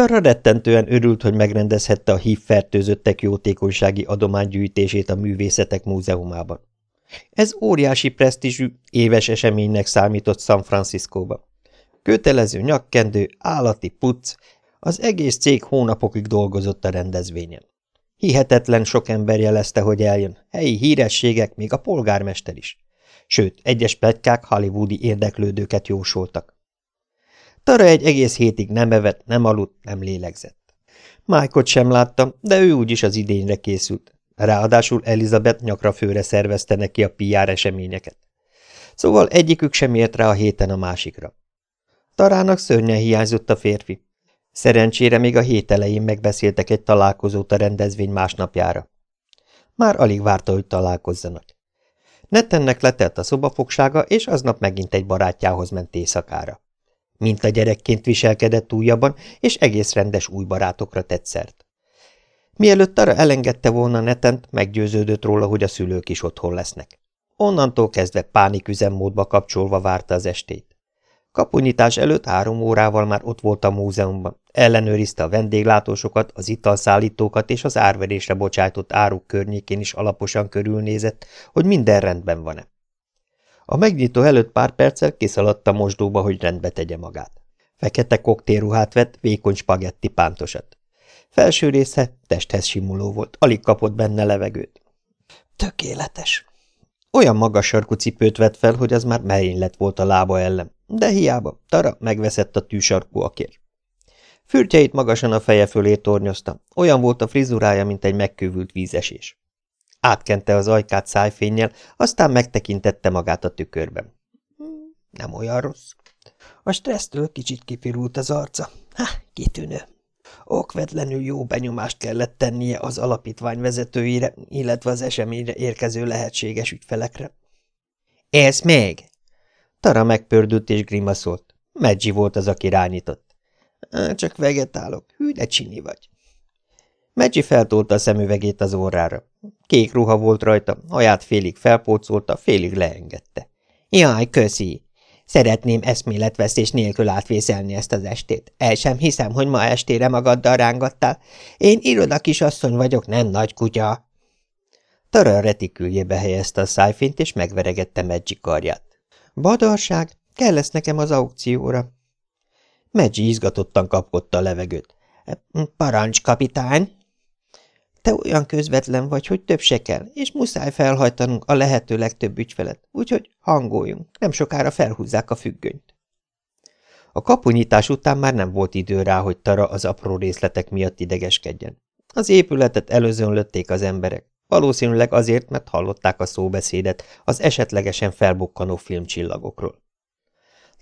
Tara rettentően örült, hogy megrendezhette a hívfertőzöttek jótékonysági adománygyűjtését a Művészetek Múzeumában. Ez óriási presztízsű, éves eseménynek számított San Franciscóba. Kötelező nyakkendő, állati puc, az egész cég hónapokig dolgozott a rendezvényen. Hihetetlen sok ember jelezte, hogy eljön, helyi hírességek, még a polgármester is. Sőt, egyes pletykák hollywoodi érdeklődőket jósoltak. Tara egy egész hétig nem evett, nem aludt, nem lélegzett. Májkot sem láttam, de ő úgyis az idényre készült. Ráadásul Elizabeth nyakra főre szervezte neki a PR eseményeket. Szóval egyikük sem ért rá a héten a másikra. Tarának szörnyen hiányzott a férfi. Szerencsére még a hét elején megbeszéltek egy találkozót a rendezvény másnapjára. Már alig várta, hogy találkozzanak. Nettennek letelt a szobafogsága, és aznap megint egy barátjához ment éjszakára. Mint a gyerekként viselkedett újabban, és egész rendes új barátokra tett. Mielőtt arra elengedte volna Netent, meggyőződött róla, hogy a szülők is otthon lesznek. Onnantól kezdve pániküzemmódba kapcsolva várta az estét. Kapunyítás előtt három órával már ott volt a múzeumban, ellenőrizte a vendéglátósokat, az italszállítókat és az árverésre bocsájtott áruk környékén is alaposan körülnézett, hogy minden rendben van-e. A megnyitó előtt pár perccel kiszaladt a mosdóba, hogy rendbe tegye magát. Fekete koktélruhát vett, vékony spagetti pántosat. Felső része testhez simuló volt, alig kapott benne levegőt. Tökéletes. Olyan magas sarkú cipőt vett fel, hogy az már merénylet volt a lába ellen, de hiába, Tara megveszett a tűsarkúakért. Fürtjeit magasan a feje fölé tornyozta, olyan volt a frizurája, mint egy megkővült vízesés. Átkente az ajkát szájfénnyel, aztán megtekintette magát a tükörben. Hmm, nem olyan rossz. A stressztől kicsit kipirult az arca. Ha, kitűnő. Okvetlenül jó benyomást kellett tennie az alapítvány vezetőire, illetve az eseményre érkező lehetséges ügyfelekre. – Ez még? Tara megpördült és grimaszolt. Meggi volt az, aki rányított. – Csak vegetálok, hű, de csini vagy. Meggi feltolta a szemüvegét az órára. Kék ruha volt rajta, haját félig felpócolta, félig leengedte. – Jaj, köszi! Szeretném eszméletvesztés nélkül átvészelni ezt az estét. El sem hiszem, hogy ma estére magaddal rángattál. Én iroda kisasszony vagyok, nem nagy kutya. Tara retiküljébe helyezte a szájfényt, és megveregette Meggi karját. Badarság, kell lesz nekem az aukcióra. Meggi izgatottan kapkodta a levegőt. Parancs, kapitány! Te olyan közvetlen vagy, hogy több se kell, és muszáj felhajtanunk a lehető legtöbb ügyfelet, úgyhogy hangoljunk, nem sokára felhúzzák a függönyt. A kapunyítás után már nem volt idő rá, hogy Tara az apró részletek miatt idegeskedjen. Az épületet előzönlötték az emberek, valószínűleg azért, mert hallották a szóbeszédet az esetlegesen felbukkanó filmcsillagokról.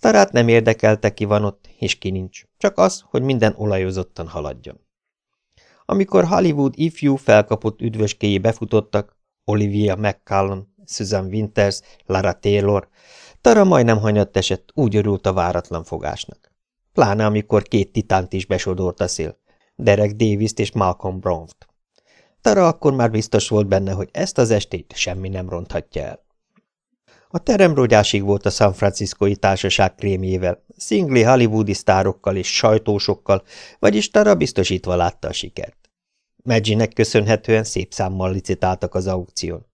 Tarát nem érdekelte, ki van ott, és ki nincs, csak az, hogy minden olajozottan haladjon. Amikor Hollywood ifjú felkapott üdvöskéjé befutottak, Olivia McCallum, Susan Winters, Lara Taylor, Tara majdnem hanyatt esett, úgy örült a váratlan fogásnak. Pláne amikor két titánt is besodort a szél, Derek davis és Malcolm Brown-t. Tara akkor már biztos volt benne, hogy ezt az estét semmi nem ronthatja el. A terem rogyásig volt a San Franciscoi társaság krémjével, szingli hollywoodi sztárokkal és sajtósokkal, vagyis Tara biztosítva látta a sikert. Maginek köszönhetően szép számmal licitáltak az aukción.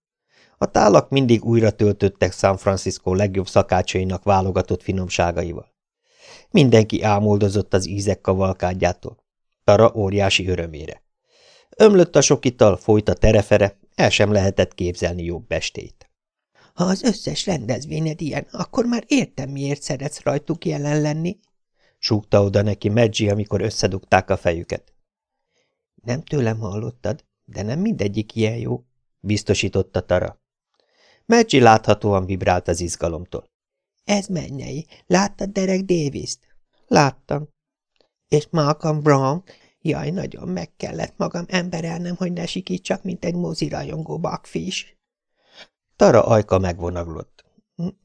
A tálak mindig újra töltöttek San Francisco legjobb szakácsainak válogatott finomságaival. Mindenki ámoldozott az ízek kavalkádjától. Tara óriási örömére. Ömlött a sok ital, folyt a terefere, el sem lehetett képzelni jobb estét. Ha az összes rendezvényed ilyen, akkor már értem, miért szeretsz rajtuk jelen lenni, súgta oda neki Maggie, amikor összedugták a fejüket. Nem tőlem hallottad, de nem mindegyik ilyen jó, biztosította Tara. Maggie láthatóan vibrált az izgalomtól. Ez mennyei. Láttad Derek Davis-t? Láttam. És Malcolm Brown? Jaj, nagyon meg kellett magam emberelnem, hogy ne sikítsak, mint egy mozirajongó bakfis. Tara ajka megvonaglott.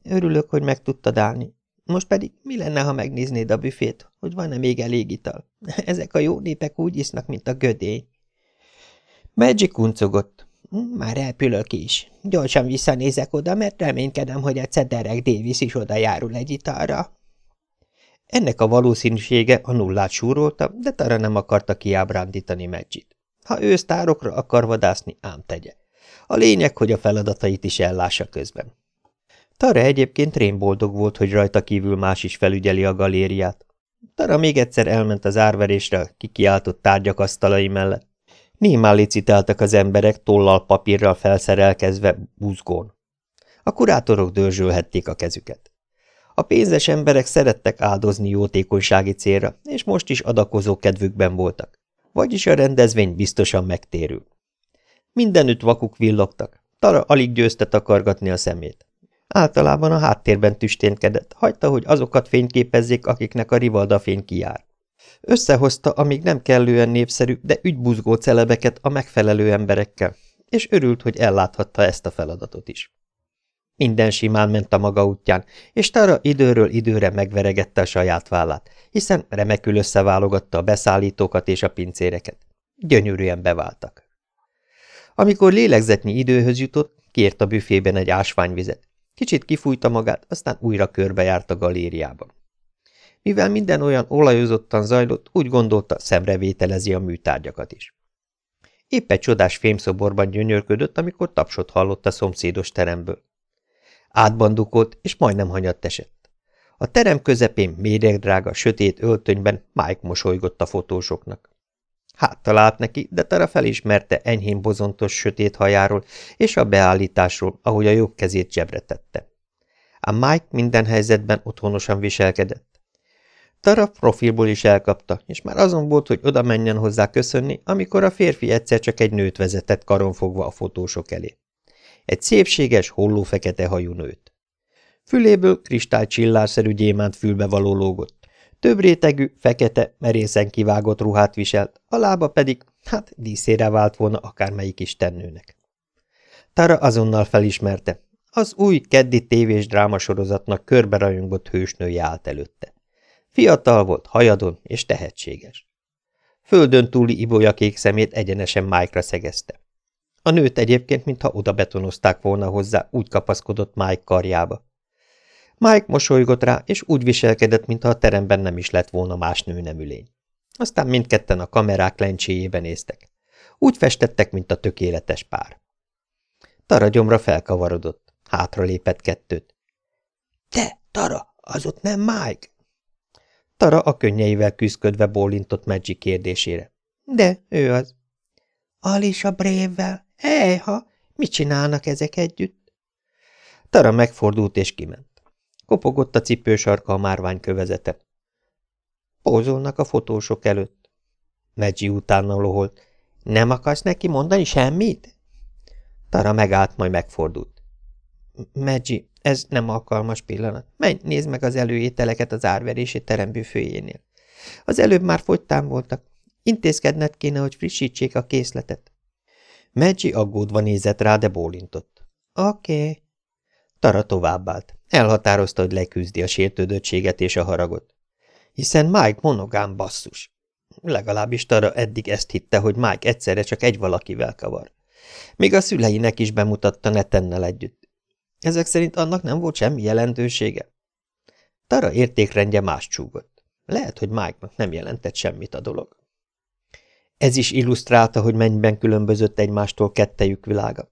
Örülök, hogy meg tudtad állni. Most pedig mi lenne, ha megnéznéd a büfét, hogy van-e még elég ital? Ezek a jó népek úgy isznak, mint a gödény. Magic kuncogott. Már elpülök is. Gyorsan visszanézek oda, mert reménykedem, hogy egyszer Derek Davis is oda járul egy italra. Ennek a valószínűsége a nullát súrolta, de Tara nem akarta kiábrándítani Medzsit. Ha ő sztárokra akar vadászni, ám tegye. A lényeg, hogy a feladatait is ellássa közben. Tara egyébként rémboldog volt, hogy rajta kívül más is felügyeli a galériát. Tara még egyszer elment az árverésre kikiáltott tárgyak asztalai mellett. Némán licitáltak az emberek tollal papírral felszerelkezve buzgón. A kurátorok dörzsölhették a kezüket. A pénzes emberek szerettek áldozni jótékonysági célra, és most is adakozó kedvükben voltak. Vagyis a rendezvény biztosan megtérül. Mindenütt vakuk villogtak. Tara alig győzte takargatni a szemét. Általában a háttérben tüsténkedett, hagyta, hogy azokat fényképezzék, akiknek a rivalda fény kijár. Összehozta, amíg nem kellően népszerű, de ügybuzgó celebeket a megfelelő emberekkel, és örült, hogy elláthatta ezt a feladatot is. Minden simán ment a maga útján, és Tara időről időre megveregette a saját vállát, hiszen remekül összeválogatta a beszállítókat és a pincéreket. Gyönyörűen beváltak. Amikor lélegzetnyi időhöz jutott, kért a büfében egy ásványvizet. Kicsit kifújta magát, aztán újra körbejárt a galériában. Mivel minden olyan olajozottan zajlott, úgy gondolta, szemrevételezi a műtárgyakat is. Épp egy csodás fémszoborban gyönyörködött, amikor tapsot hallott a szomszédos teremből. Átbandukolt, és majdnem hanyatt esett. A terem közepén méregdrága, sötét öltönyben Mike mosolygott a fotósoknak. Hát talált neki, de Tara felismerte enyhén bozontos sötét hajáról és a beállításról, ahogy a jobb kezét zsebre tette. A Mike minden helyzetben otthonosan viselkedett. Tara profilból is elkapta, és már azon volt, hogy oda menjen hozzá köszönni, amikor a férfi egyszer csak egy nőt vezetett karonfogva a fotósok elé. Egy szépséges, holló fekete hajú nőt. Füléből kristálycsillárszerű gyémánt fülbe való lógott. Több rétegű, fekete, merészen kivágott ruhát viselt, a lába pedig, hát díszére vált volna akármelyik istennőnek. Tara azonnal felismerte. Az új keddi tévés drámasorozatnak körberajongott hősnője állt előtte. Fiatal volt, hajadon és tehetséges. Földön túli ibolyakék szemét egyenesen Mike-ra szegezte. A nőt egyébként, mintha oda betonozták volna hozzá, úgy kapaszkodott Mike karjába. Mike mosolygott rá, és úgy viselkedett, mintha a teremben nem is lett volna más nőnemülény. Aztán mindketten a kamerák lencséjébe néztek. Úgy festettek, mint a tökéletes pár. Tara gyomra felkavarodott. Hátra lépett kettőt. – Te, Tara, az ott nem Mike? Tara a könnyeivel küzdködve bólintott Magic kérdésére. – De, ő az. – Alisa Brévvel? Ejha, mit csinálnak ezek együtt? Tara megfordult és kiment. Kopogott a cipősarka a márvány kövezete. Pózolnak a fotósok előtt. Megyi utána loholt. Nem akarsz neki mondani semmit? Tara megállt, majd megfordult. Megyi, ez nem alkalmas pillanat. Menj, nézd meg az előételeket az árverési terembüfőjénél. Az előbb már fogytán voltak. Intézkedned kéne, hogy frissítsék a készletet. Megyi aggódva nézett rá, de bólintott. Oké. Okay. Tara továbbált. Elhatározta, hogy leküzdi a sértődöttséget és a haragot. Hiszen Mike monogám basszus. Legalábbis Tara eddig ezt hitte, hogy Mike egyszerre csak egy valakivel kavar. Még a szüleinek is bemutatta Netennel együtt. Ezek szerint annak nem volt semmi jelentősége. Tara értékrendje más csúgott. Lehet, hogy Mike-nak nem jelentett semmit a dolog. Ez is illusztrálta, hogy mennyiben különbözött egymástól kettejük világa.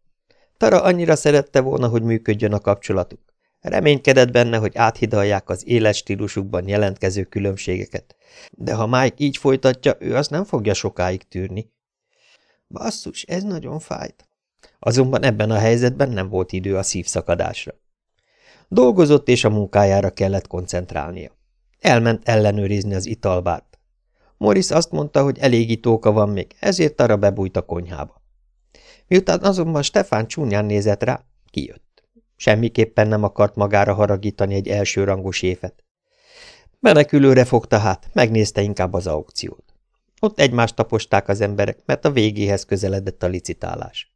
Tara annyira szerette volna, hogy működjön a kapcsolatuk. Reménykedett benne, hogy áthidalják az életstílusukban jelentkező különbségeket. De ha Mike így folytatja, ő azt nem fogja sokáig tűrni. Basszus, ez nagyon fájt. Azonban ebben a helyzetben nem volt idő a szívszakadásra. Dolgozott, és a munkájára kellett koncentrálnia. Elment ellenőrizni az italbárt. Morris azt mondta, hogy elég itóka van még, ezért arra bebújt a konyhába. Miután azonban Stefán csúnyán nézett rá, kijött. Semmiképpen nem akart magára haragítani egy elsőrangú séfet. Menekülőre fogta hát, megnézte inkább az aukciót. Ott egymást taposták az emberek, mert a végéhez közeledett a licitálás.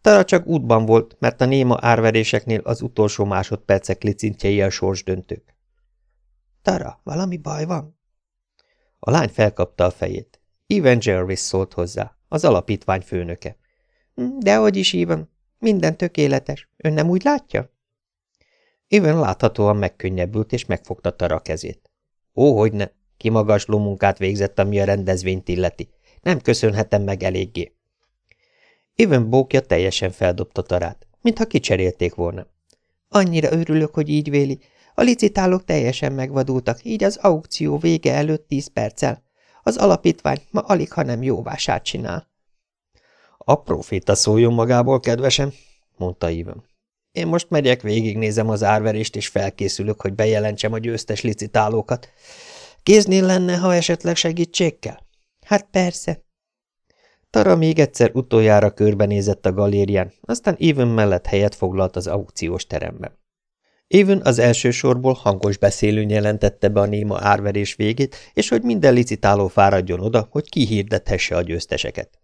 Tara csak útban volt, mert a néma árveréseknél az utolsó másodpercek licintjei a sorsdöntők. Tara, valami baj van? A lány felkapta a fejét. Even Jervis szólt hozzá, az alapítvány főnöke. Hm, – Dehogy is, Even, minden tökéletes. Ön nem úgy látja? Even láthatóan megkönnyebbült, és megfogta Tara kezét. Ó, hogy ne, kimagasló munkát végzett, ami a rendezvényt illeti. Nem köszönhetem meg eléggé. Even bókja teljesen feldobta tarát, mintha kicserélték volna. Annyira örülök, hogy így véli. A licitálók teljesen megvadultak, így az aukció vége előtt tíz perccel. Az alapítvány ma alig, ha nem jó vásárt csinál. A proféta szóljon magából, kedvesem, mondta Even. Én most megyek, végignézem az árverést, és felkészülök, hogy bejelentsem a győztes licitálókat. Kéznél lenne, ha esetleg segítség kell? Hát persze. Tara még egyszer utoljára körbenézett a galérián, aztán Even mellett helyet foglalt az aukciós teremben. Even az első sorból hangos beszélőn jelentette be a néma árverés végét, és hogy minden licitáló fáradjon oda, hogy kihirdethesse a győzteseket.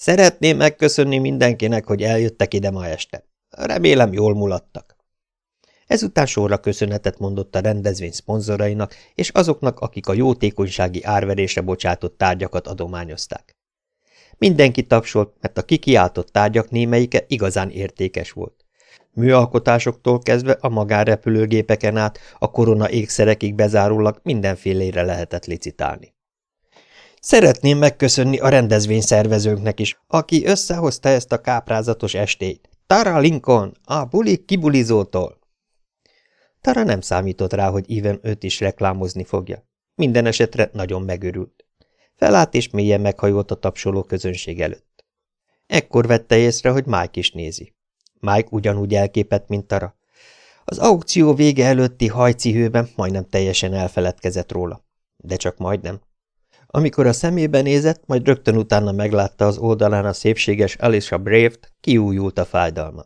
Szeretném megköszönni mindenkinek, hogy eljöttek ide ma este. Remélem jól mulattak. Ezután sorra köszönetet mondott a rendezvény szponzorainak és azoknak, akik a jótékonysági árverésre bocsátott tárgyakat adományozták. Mindenki tapsolt, mert a kikiáltott tárgyak némelyike igazán értékes volt. Műalkotásoktól kezdve a magánrepülőgépeken át a korona ékszerekig bezárólag mindenfélére lehetett licitálni. Szeretném megköszönni a rendezvény szervezőnknek is, aki összehozta ezt a káprázatos estét. Tara Lincoln, a bulik kibulizótól. Tara nem számított rá, hogy Even őt is reklámozni fogja. Minden esetre nagyon megörült. Felállt és mélyen meghajolt a tapsoló közönség előtt. Ekkor vette észre, hogy Mike is nézi. Mike ugyanúgy elképett, mint Tara. Az aukció vége előtti hajcihőben majdnem teljesen elfeledkezett róla. De csak majdnem. Amikor a szemébe nézett, majd rögtön utána meglátta az oldalán a szépséges Alicia Brave-t, kiújult a fájdalma.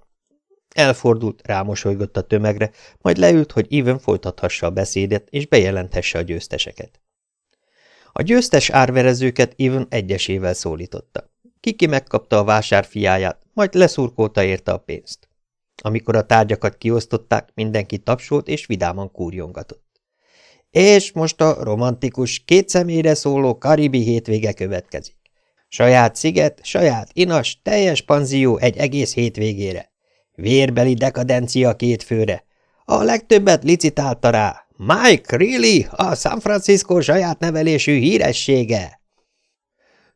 Elfordult, rámosolygott a tömegre, majd leült, hogy Even folytathassa a beszédet, és bejelenthesse a győzteseket. A győztes árverezőket Even egyesével szólította. Kiki megkapta a vásár fiáját, majd leszurkolta érte a pénzt. Amikor a tárgyakat kiosztották, mindenki tapsolt és vidáman kúrjongatott. És most a romantikus, két személyre szóló karibi hétvége következik. Saját sziget, saját inas, teljes panzió egy egész hétvégére. Vérbeli dekadencia két főre. A legtöbbet licitálta rá. Mike Reilly, a San Francisco saját nevelésű híressége.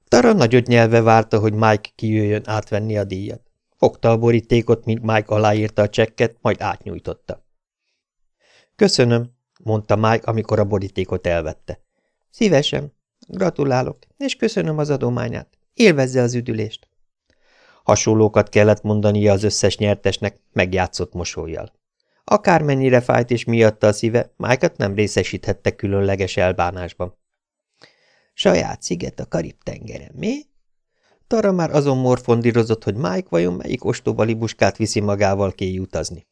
Tara nagyot nyelve várta, hogy Mike kijöjjön átvenni a díjat. Fogta a borítékot, mint Mike aláírta a csekket, majd átnyújtotta. Köszönöm, mondta Mike, amikor a borítékot elvette. Szívesen. Gratulálok, és köszönöm az adományát. Élvezze az üdülést. Hasonlókat kellett mondania az összes nyertesnek, megjátszott mosolyjal. Akármennyire fájt és miatta a szíve, mike nem részesíthette különleges elbánásban. Saját sziget a Karib-tengeren, mi? Tara már azon morfondírozott, hogy Mike vajon melyik ostoba libuskát viszi magával utazni.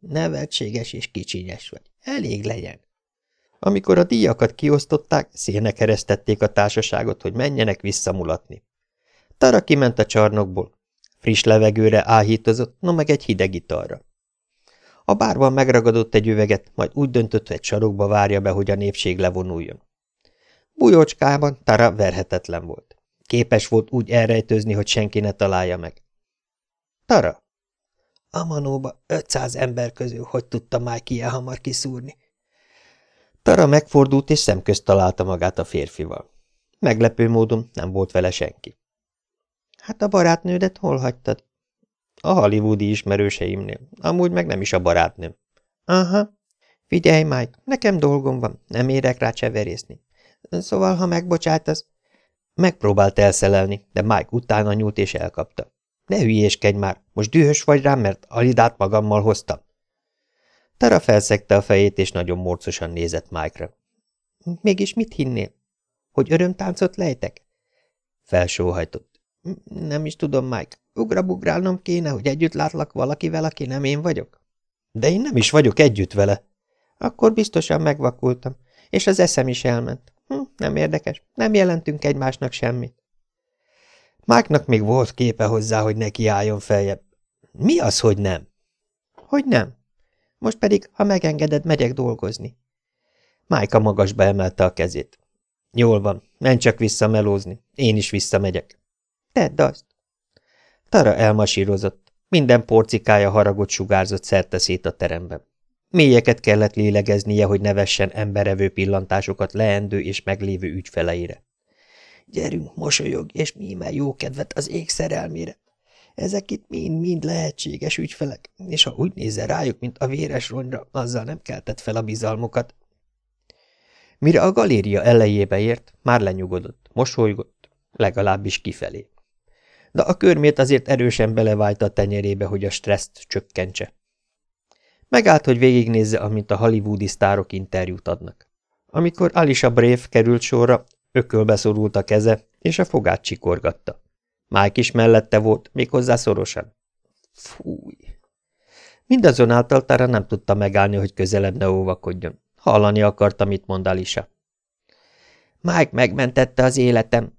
Nevetséges és kicsinyes vagy. Elég legyen. Amikor a díjakat kiosztották, szélnek keresztették a társaságot, hogy menjenek visszamulatni. Tara kiment a csarnokból. Friss levegőre áhítozott, no meg egy hideg italra. A bárban megragadott egy üveget, majd úgy döntött, hogy egy sarokba várja be, hogy a népség levonuljon. Bújócskában Tara verhetetlen volt. Képes volt úgy elrejtőzni, hogy senki ne találja meg. Tara, a manóba 500 ember közül hogy tudta Mike ilyen hamar kiszúrni? Tara megfordult, és szemközt találta magát a férfival. Meglepő módon nem volt vele senki. Hát a barátnődet hol hagytad? A hollywoodi ismerőseimnél. Amúgy meg nem is a barátnőm. Aha. Figyelj, Mike, nekem dolgom van, nem érek rá cseverészni. Szóval, ha megbocsátasz... Megpróbált elszelelni, de Mike utána nyúlt és elkapta. Ne hülyéskedj már, most dühös vagy rám, mert Alidát magammal hoztam. Tara felszegte a fejét, és nagyon morcosan nézett Mike-ra. Mégis mit hinnél? Hogy örömtáncot lejtek? Felsóhajtott. Nem is tudom, Mike. Ugrabugrálnom kéne, hogy együtt látlak valakivel, aki nem én vagyok? De én nem is vagyok együtt vele. Akkor biztosan megvakultam, és az eszem is elment. Hm, nem érdekes, nem jelentünk egymásnak semmit. Máknak még volt képe hozzá, hogy neki álljon feljebb. Mi az, hogy nem? Hogy nem? Most pedig, ha megengeded, megyek dolgozni. Májka magasba emelte a kezét. Jól van, menj csak vissza melózni, én is visszamegyek. Tedd azt. Tara elmasírozott, minden porcikája haragot sugárzott szerte szét a teremben. Mélyeket kellett lélegeznie, hogy ne vessen emberevő pillantásokat leendő és meglévő ügyfeleire. Gyerünk, mosolyog, és mi jó kedvet az ég szerelmére. Ezek itt mind-mind lehetséges ügyfelek, és ha úgy nézze rájuk, mint a véres ronyra, azzal nem keltett fel a bizalmukat. Mire a galéria elejébe ért, már lenyugodott, mosolygott, legalábbis kifelé. De a körmét azért erősen belevájta a tenyerébe, hogy a stresszt csökkentse. Megállt, hogy végignézze, amint a hollywoodi sztárok interjút adnak. Amikor Alicia Brave került sorra, ökölbe szorult a keze, és a fogát csikorgatta. Mike is mellette volt, méghozzá szorosan. Fúj! Mindazonáltal Tara nem tudta megállni, hogy közelebb ne óvakodjon. Hallani akarta, mit mond Alisa. Mike megmentette az életem,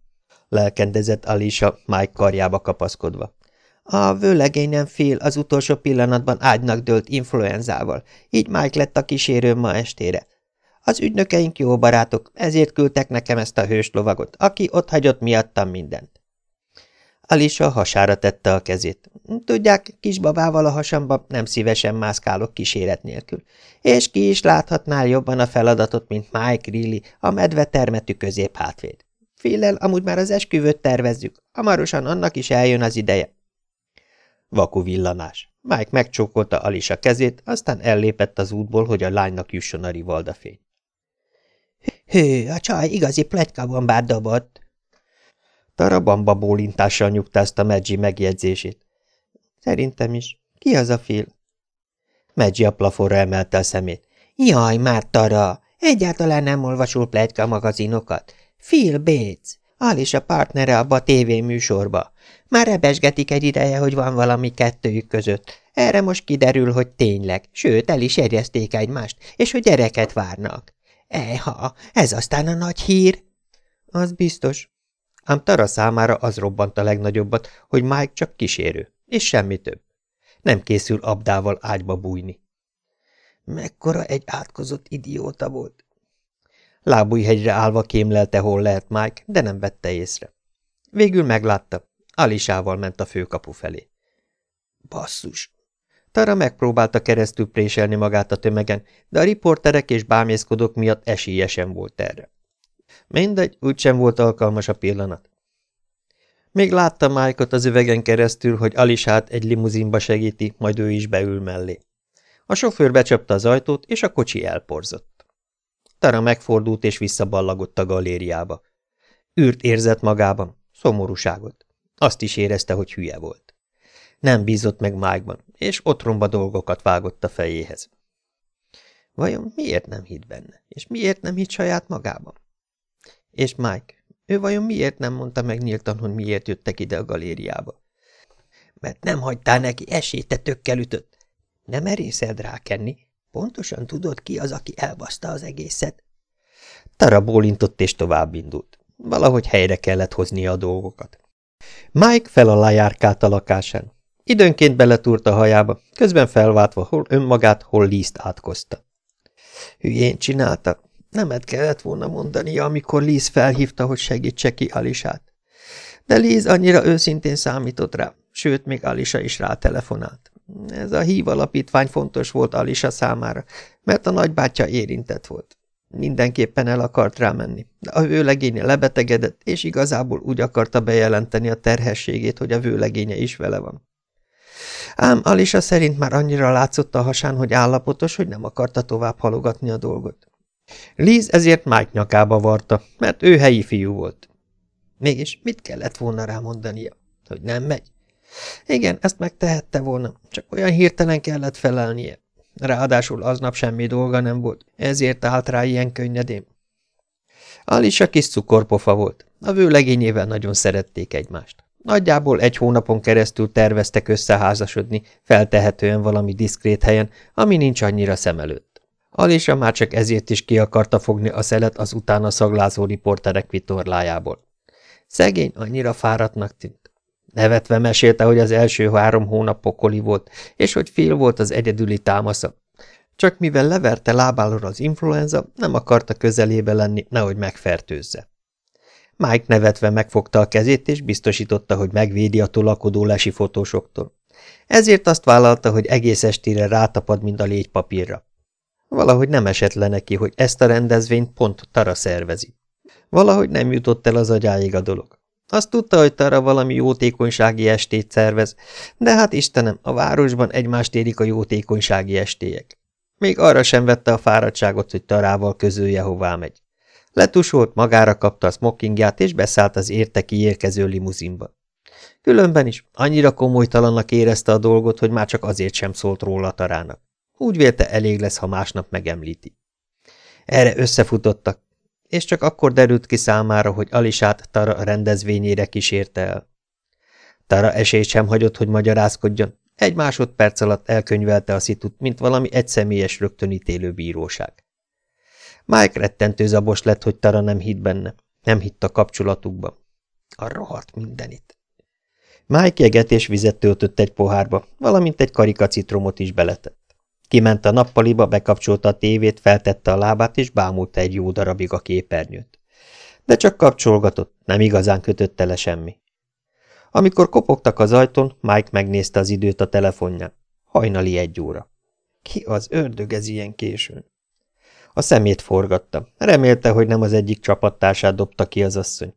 lelkendezett Alisa Mike karjába kapaszkodva. A vőlegény nem fél, az utolsó pillanatban ágynak dőlt influenzával, így Mike lett a kísérőm ma estére. Az ügynökeink jó barátok, ezért küldtek nekem ezt a hős lovagot, aki ott hagyott miattam mindent. Alisa hasára tette a kezét. Tudják, kisbabával a hasamba nem szívesen mászkálok kíséret nélkül. És ki is láthatnál jobban a feladatot, mint Mike Reilly, a medve termetű középhátvéd. Fillel amúgy már az esküvőt tervezzük, hamarosan annak is eljön az ideje. Vaku villanás. Mike megcsókolta Alisa kezét, aztán ellépett az útból, hogy a lánynak jusson a rivalda fény. Hű, a csaj igazi pletykabambát dobott. Tarabamba bólintással nyugtázta Meggi megjegyzését. Szerintem is. Ki az a fil? Meggi a plafonra emelte a szemét. Jaj, már Tara! Egyáltalán nem olvasol pletyka magazinokat. Phil Bates. Alis a partnere abba a tévéműsorba. Már rebesgetik egy ideje, hogy van valami kettőjük között. Erre most kiderül, hogy tényleg, sőt, el is erjeszték egymást, és hogy gyereket várnak. Eha, ez aztán a nagy hír. Az biztos. Ám Tara számára az robbant a legnagyobbat, hogy Mike csak kísérő, és semmi több. Nem készül abdával ágyba bújni. Mekkora egy átkozott idióta volt. Lábújhegyre állva kémlelte, hol lehet Mike, de nem vette észre. Végül meglátta. Alisával ment a főkapu felé. Basszus! Tara megpróbálta keresztül préselni magát a tömegen, de a riporterek és bámészkodók miatt esélyesen volt erre. Mindegy, úgysem volt alkalmas a pillanat. Még látta mike az üvegen keresztül, hogy Alisát egy limuzinba segíti, majd ő is beül mellé. A sofőr becsapta az ajtót, és a kocsi elporzott. Tara megfordult és visszaballagott a galériába. Űrt érzett magában, szomorúságot. Azt is érezte, hogy hülye volt. Nem bízott meg Mike-ban, és otromba dolgokat vágott a fejéhez. Vajon miért nem hitt benne, és miért nem hitt saját magában? És Mike, ő vajon miért nem mondta meg nyíltan, hogy miért jöttek ide a galériába? Mert nem hagytál neki esélyt, te tökkel ütött. Nem erészed rákenni? Pontosan tudod, ki az, aki elbaszta az egészet? Tara bólintott és tovább indult. Valahogy helyre kellett hoznia a dolgokat. Mike fel alá járkált a lakásán. Időnként beletúrt a hajába, közben felváltva hol önmagát, hol lízt átkozta. Hülyén csinálta. Nemet kellett volna mondania, amikor Liz felhívta, hogy segítse ki Alisát. De Liz annyira őszintén számított rá, sőt, még Alisa is rátelefonált. Ez a hív alapítvány fontos volt Alisa számára, mert a nagybátyja érintett volt. Mindenképpen el akart rámenni, de a vőlegénye lebetegedett, és igazából úgy akarta bejelenteni a terhességét, hogy a vőlegénye is vele van. Ám Alisa szerint már annyira látszott a hasán, hogy állapotos, hogy nem akarta tovább halogatni a dolgot. Liz ezért Mike nyakába varta, mert ő helyi fiú volt. Mégis mit kellett volna rámondania? Hogy nem megy? Igen, ezt megtehette volna, csak olyan hirtelen kellett felelnie. Ráadásul aznap semmi dolga nem volt, ezért állt rá ilyen könnyedén. Alisa kis cukorpofa volt, a vőlegényével nagyon szerették egymást. Nagyjából egy hónapon keresztül terveztek összeházasodni, feltehetően valami diszkrét helyen, ami nincs annyira szem előtt. Alisa már csak ezért is ki akarta fogni a szelet az utána szaglázó riporterek vitorlájából. Szegény annyira fáradtnak tűnt. Nevetve mesélte, hogy az első három hónap pokoli volt, és hogy fél volt az egyedüli támasza. Csak mivel leverte lábállóra az influenza, nem akarta közelébe lenni, nehogy megfertőzze. Mike nevetve megfogta a kezét, és biztosította, hogy megvédi a tolakodó lesi fotósoktól. Ezért azt vállalta, hogy egész estére rátapad, mint a légy papírra. Valahogy nem esett le neki, hogy ezt a rendezvényt pont Tara szervezi. Valahogy nem jutott el az agyáig a dolog. Azt tudta, hogy Tara valami jótékonysági estét szervez, de hát Istenem, a városban egymást érik a jótékonysági estélyek. Még arra sem vette a fáradtságot, hogy Tarával közölje, hová megy. Letusolt, magára kapta a smokingját, és beszállt az érte kiérkező limuzinba. Különben is annyira komolytalannak érezte a dolgot, hogy már csak azért sem szólt róla Tarának. Úgy vélte elég lesz, ha másnap megemlíti. Erre összefutottak, és csak akkor derült ki számára, hogy Alisát Tara rendezvényére kísérte el. Tara esélyt sem hagyott, hogy magyarázkodjon, egy másodperc alatt elkönyvelte a szitut, mint valami egyszemélyes rögtönítélő bíróság. Mike rettentő zabos lett, hogy Tara nem hitt benne, nem hitt a kapcsolatukban. A rohadt mindenit. Mike jeget és vizet töltött egy pohárba, valamint egy karika citromot is beletett. Kiment a nappaliba, bekapcsolta a tévét, feltette a lábát, és bámulta egy jó darabig a képernyőt. De csak kapcsolgatott, nem igazán kötötte le semmi. Amikor kopogtak az ajtón, Mike megnézte az időt a telefonján. Hajnali egy óra. Ki az ördög ez ilyen későn? A szemét forgatta. Remélte, hogy nem az egyik csapattársát dobta ki az asszony.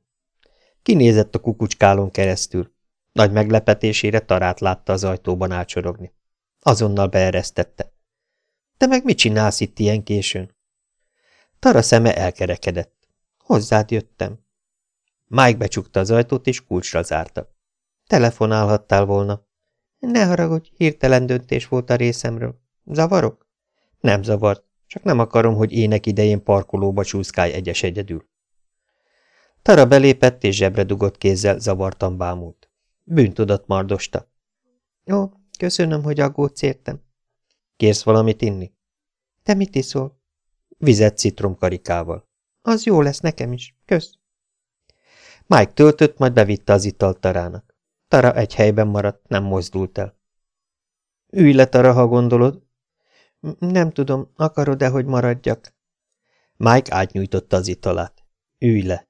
Kinézett a kukucskálon keresztül. Nagy meglepetésére Tarát látta az ajtóban ácsorogni. Azonnal beeresztette. – Te meg mit csinálsz itt ilyen későn? Tara szeme elkerekedett. – Hozzád jöttem. Mike becsukta az ajtót, és kulcsra zárta. Telefonálhattál volna. Ne haragudj, hirtelen döntés volt a részemről. Zavarok? Nem zavart, csak nem akarom, hogy ének idején parkolóba csúszkálj egyes egyedül. Tara belépett, és zsebre dugott kézzel zavartan bámult. Bűntudat mardosta. Ó, köszönöm, hogy aggódsz értem. Kérsz valamit inni? Te mit iszol? Vizet citromkarikával. Az jó lesz nekem is. Kösz. Mike töltött, majd bevitte az italt Tarának. Tara egy helyben maradt, nem mozdult el. Ülj le, Tara, ha gondolod. Nem tudom, akarod-e, hogy maradjak? Mike átnyújtotta az italát. Ülj le.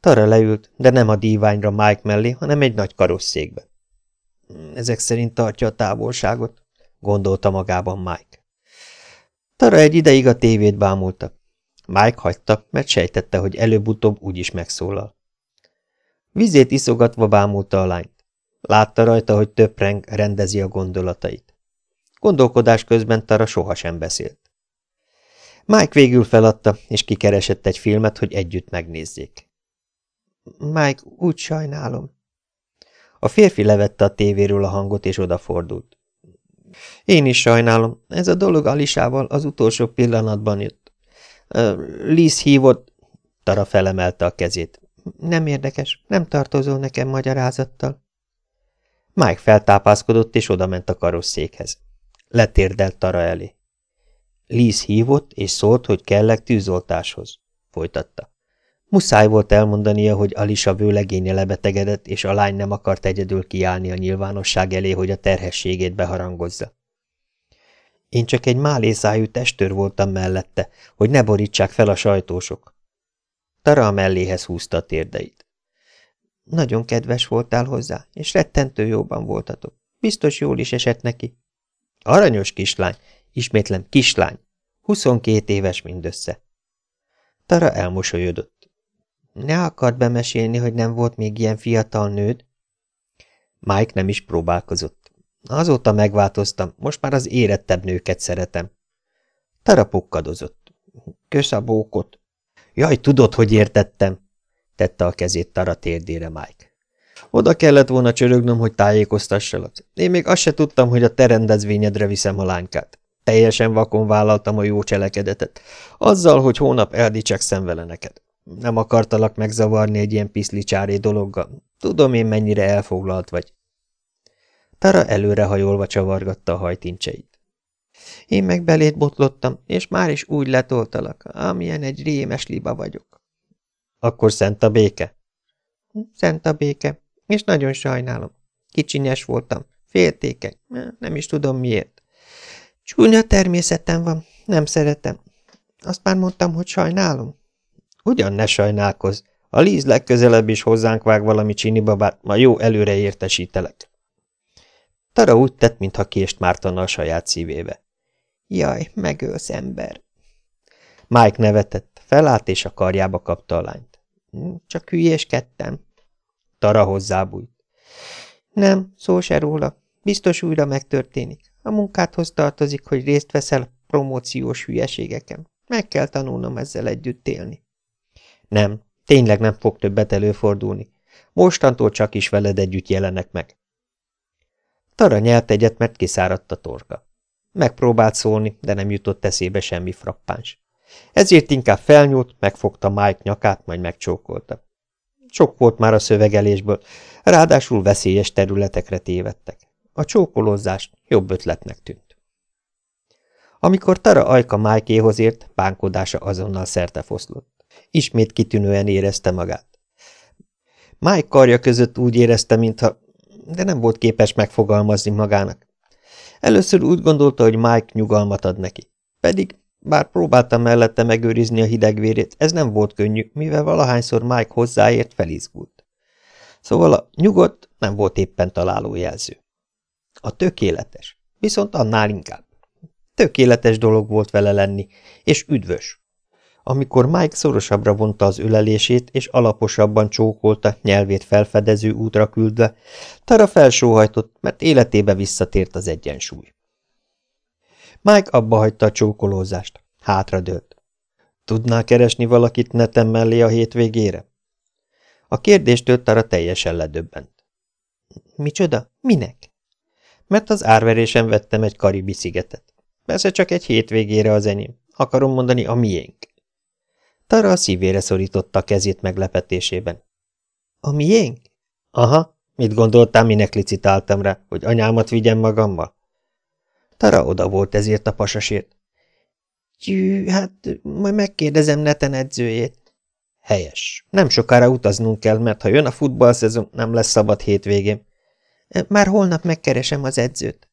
Tara leült, de nem a díványra Mike mellé, hanem egy nagy karosszékbe. Ezek szerint tartja a távolságot, gondolta magában Mike. Tara egy ideig a tévét bámulta. Mike hagyta, mert sejtette, hogy előbb-utóbb úgyis megszólal. Vizét iszogatva bámulta a lányt. Látta rajta, hogy töpreng rendezi a gondolatait. Gondolkodás közben Tara sohasem beszélt. Mike végül feladta, és kikeresett egy filmet, hogy együtt megnézzék. Mike, úgy sajnálom. A férfi levette a tévéről a hangot, és odafordult. Én is sajnálom. Ez a dolog Alisával az utolsó pillanatban jött. Liz hívott... Tara felemelte a kezét. Nem érdekes, nem tartozol nekem magyarázattal. Mike feltápászkodott, és odament a karosszékhez. Letérdelt Tara elé. Liz hívott, és szólt, hogy kellek tűzoltáshoz. Folytatta. Muszáj volt elmondania, hogy Alisa vőlegénye lebetegedett, és a lány nem akart egyedül kiállni a nyilvánosság elé, hogy a terhességét beharangozza. Én csak egy málészájú testőr voltam mellette, hogy ne borítsák fel a sajtósok. Tara a melléhez húzta a térdeit. Nagyon kedves voltál hozzá, és rettentő jóban voltatok. Biztos jól is esett neki. Aranyos kislány, ismétlem kislány, Huszonkét éves mindössze. Tara elmosolyodott. Ne akart bemesélni, hogy nem volt még ilyen fiatal nőd? Mike nem is próbálkozott. Azóta megváltoztam, most már az érettebb nőket szeretem. Tara pukkadozott. Kösz a bókot. Jaj, tudod, hogy értettem, tette a kezét Tara térdére Mike. Oda kellett volna csörögnöm, hogy tájékoztassalak. Én még azt se tudtam, hogy a te rendezvényedre viszem a lánykát. Teljesen vakon vállaltam a jó cselekedetet. Azzal, hogy hónap eldicsekszem vele neked. Nem akartalak megzavarni egy ilyen piszlicsáré dologgal. Tudom én, mennyire elfoglalt vagy. Tara előrehajolva csavargatta a hajtincseit. Én meg belét botlottam, és már is úgy letoltalak, amilyen egy rémes liba vagyok. Akkor szent a béke? Szent a béke, és nagyon sajnálom. Kicsinyes voltam, féltékeny, nem is tudom miért. Csúnya természetem van, nem szeretem. Azt már mondtam, hogy sajnálom. Ugyan ne sajnálkozz. A Líz legközelebb is hozzánk vág valami csinibabát, ma jó előre értesítelek. Tara úgy tett, mintha kést mártana a saját szívébe. Jaj, megölsz ember. Mike nevetett, felállt és a karjába kapta a lányt. Csak hülyéskedtem. Tara hozzábújt. Nem, szó se róla. Biztos újra megtörténik. A munkádhoz tartozik, hogy részt veszel promóciós hülyeségeken. Meg kell tanulnom ezzel együtt élni. Nem, tényleg nem fog többet előfordulni. Mostantól csak is veled együtt jelenek meg. Tara nyelt egyet, mert kiszáradt a torka. Megpróbált szólni, de nem jutott eszébe semmi frappáns. Ezért inkább felnyúlt, megfogta Mike nyakát, majd megcsókolta. Sok volt már a szövegelésből, ráadásul veszélyes területekre tévedtek. A csókolózást jobb ötletnek tűnt. Amikor Tara ajka Mike-éhoz ért, bánkodása azonnal szerte foszlott. Ismét kitűnően érezte magát. Mike karja között úgy érezte, mintha... de nem volt képes megfogalmazni magának. Először úgy gondolta, hogy Mike nyugalmat ad neki. Pedig, bár próbálta mellette megőrizni a hidegvérét, ez nem volt könnyű, mivel valahányszor Mike hozzáért, felizgult. Szóval a nyugodt nem volt éppen találó jelző. A tökéletes, viszont annál inkább. Tökéletes dolog volt vele lenni, és üdvös. Amikor Mike szorosabbra vonta az ölelését, és alaposabban csókolta, nyelvét felfedező útra küldve, Tara felsóhajtott, mert életébe visszatért az egyensúly. Mike abba hagyta a csókolózást. Hátradőlt. Tudnál keresni valakit netem mellé a hétvégére? A kérdéstől Tara teljesen ledöbbent. Micsoda? Minek? Mert az árverésen vettem egy karibi szigetet. Persze csak egy hétvégére az enyém. Akarom mondani a miénk. Tara a szívére szorította a kezét meglepetésében. A miénk? Aha, mit gondoltál, minek licitáltam rá, hogy anyámat vigyem magammal? Tara oda volt ezért a pasasért. Gyű, hát majd megkérdezem Neten edzőjét. Helyes. Nem sokára utaznunk kell, mert ha jön a futballszezon, nem lesz szabad hétvégén. Már holnap megkeresem az edzőt.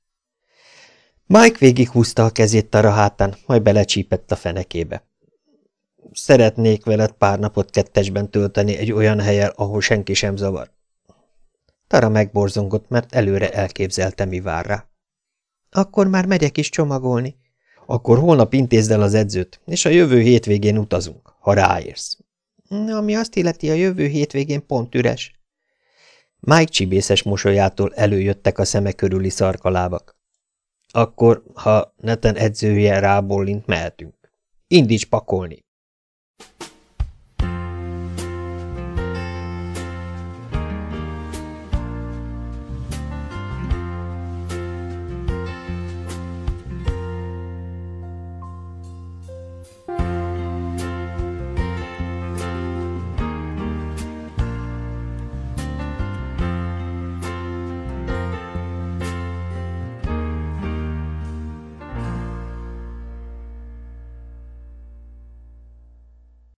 Mike végighúzta a kezét Tara hátán, majd belecsípett a fenekébe. Szeretnék veled pár napot kettesben tölteni egy olyan helyen, ahol senki sem zavar. Tara megborzongott, mert előre elképzelte, mi vár rá. Akkor már megyek is csomagolni. Akkor holnap intézd el az edzőt, és a jövő hétvégén utazunk, ha ráérsz. Ami azt illeti, a jövő hétvégén pont üres. Mike csibészes mosolyától előjöttek a szeme körüli szarkalábak. Akkor, ha neten edzője rábólint, mehetünk. Indíts pakolni!